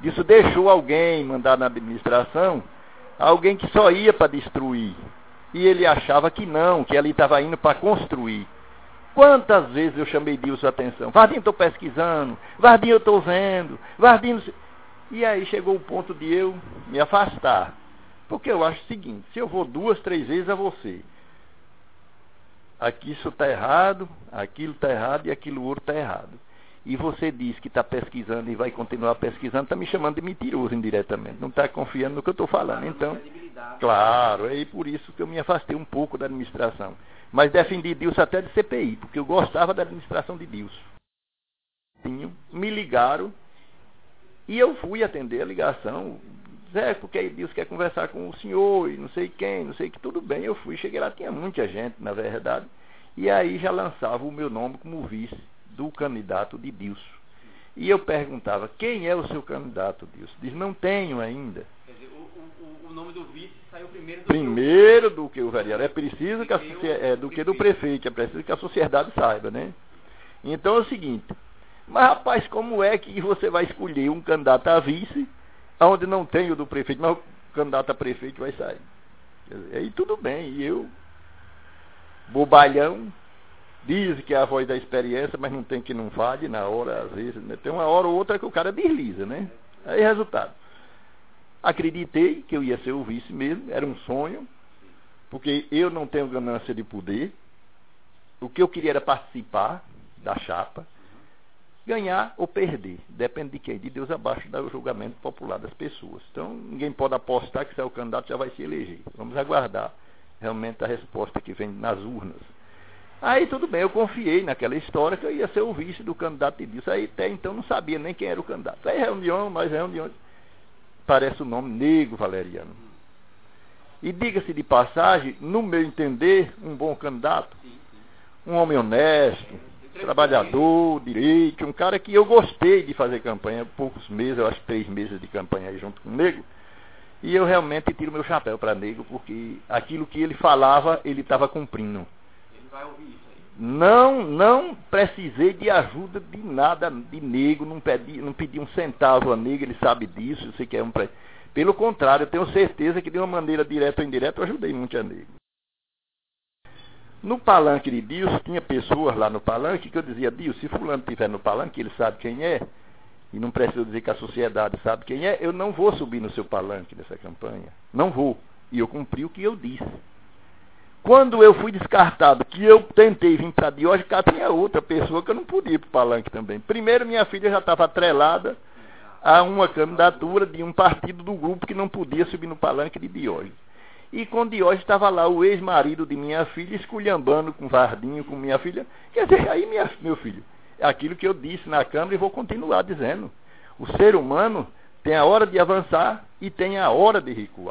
Disso deixou alguém mandar na administração, alguém que só ia para destruir. E ele achava que não, que ele estava indo para construir. Quantas vezes eu chamei Dilson a atenção? Vardinho, estou pesquisando. Vardinho, eu estou vendo. Vardinho. E aí chegou o ponto de eu me afastar. Porque eu acho o seguinte: se eu vou duas, três vezes a você, aqui isso está errado, aquilo está errado e aquilo outro está errado. E você diz que está pesquisando e vai continuar pesquisando, está me chamando de mentiroso indiretamente. Não está confiando no que eu estou falando. Então, claro, é por isso que eu me afastei um pouco da administração. Mas defendi Deus até de CPI, porque eu gostava da administração de Deus. Me ligaram e eu fui atender a ligação. Zé, porque Deus quer conversar com o senhor e não sei quem, não sei que, tudo bem. Eu fui, cheguei lá, tinha muita gente, na verdade. E aí já lançava o meu nome como vice do candidato de Deus. E eu perguntava, quem é o seu candidato, Deus? Diz, não tenho ainda. Quer dizer, o, o, o nome do vice saiu primeiro do Primeiro do que o vereador. É preciso que a, é, do que do prefeito, é preciso que a sociedade saiba, né? Então é o seguinte, mas rapaz, como é que você vai escolher um candidato a vice onde não tem o do prefeito, mas o candidato a prefeito vai sair. Aí tudo bem, e eu, bobalhão, diz que é a voz da experiência, mas não tem que não fale na hora, às vezes, né? tem uma hora ou outra que o cara desliza, né? Aí resultado. Acreditei que eu ia ser o vice mesmo, era um sonho, porque eu não tenho ganância de poder. O que eu queria era participar da chapa. Ganhar ou perder, depende de quem? De Deus abaixo do julgamento popular das pessoas. Então, ninguém pode apostar que se é o candidato já vai se eleger. Vamos aguardar realmente a resposta que vem nas urnas. Aí tudo bem, eu confiei naquela história que eu ia ser o vice do candidato de Deus. Aí até então não sabia nem quem era o candidato. Aí reunião, mais reunião. Parece o nome Nego Valeriano. E diga-se de passagem, no meu entender, um bom candidato, um homem honesto, trabalhador, direito, um cara que eu gostei de fazer campanha, poucos meses, eu acho três meses de campanha aí junto com o Nego. E eu realmente tiro meu chapéu para Nego, porque aquilo que ele falava, ele estava cumprindo. Vai ouvir isso aí. Não, não precisei de ajuda de nada de Nego, não pedi, não pedi um centavo a Nego, ele sabe disso, eu sei que é um. Pelo contrário, eu tenho certeza que de uma maneira direta ou indireta eu ajudei muito a Nego. No palanque de Deus, tinha pessoas lá no palanque que eu dizia, Deus, se fulano estiver no palanque, ele sabe quem é, e não preciso dizer que a sociedade sabe quem é, eu não vou subir no seu palanque nessa campanha. Não vou. E eu cumpri o que eu disse. Quando eu fui descartado, que eu tentei vir para Diógenes, cá tinha outra pessoa que eu não podia ir para o palanque também. Primeiro, minha filha já estava atrelada a uma candidatura de um partido do grupo que não podia subir no palanque de Diógenes. E com Diógenes estava lá o ex-marido de minha filha, esculhambando com Vardinho, com minha filha. Quer dizer, aí, minha, meu filho, é aquilo que eu disse na Câmara e vou continuar dizendo. O ser humano tem a hora de avançar e tem a hora de recuar.